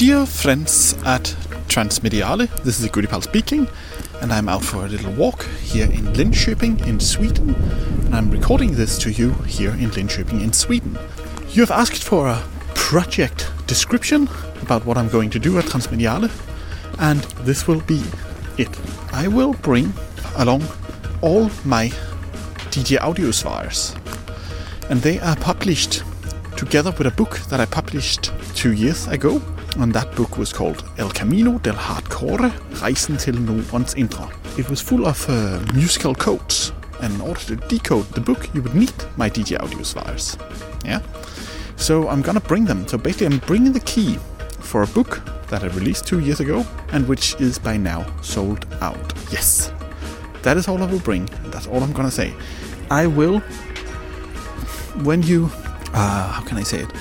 Dear friends at Transmediale, this is Goodiepal speaking, and I'm out for a little walk here in Linköping in Sweden, and I'm recording this to you here in Linköping in Sweden. You have asked for a project description about what I'm going to do at Transmediale, and this will be it. I will bring along all my DJ audio files, and they are published together with a book that I published two years ago. And that book was called El Camino del Hardcore, Rejsen til Nordens Indre. It was full of uh, musical codes, and in order to decode the book, you would need my DJ audio files. Yeah. So I'm gonna bring them. So basically, I'm bringing the key for a book that I released two years ago, and which is by now sold out. Yes. That is all I will bring. That's all I'm gonna say. I will, when you, uh, how can I say it?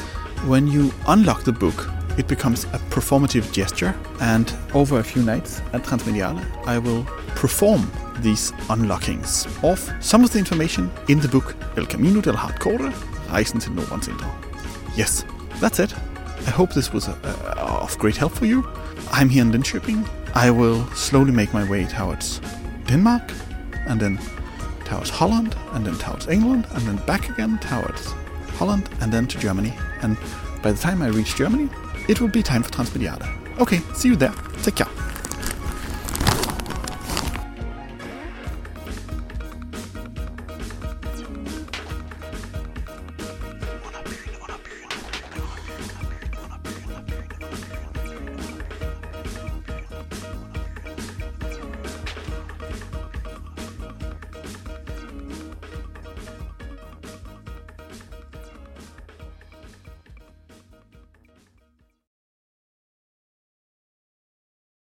When you unlock the book, it becomes a performative gesture, and over a few nights at Transmediale, I will perform these unlockings of some of the information in the book El Camino del Hardcore, Rejsen til Nordens Indre. Yes, that's it. I hope this was uh, of great help for you. I'm here in Linköping. I will slowly make my way towards Denmark, and then towards Holland, and then towards England, and then back again towards Holland, and then to Germany. And by the time I reach Germany, it will be time for Transmediale. Okay, see you there. Take care.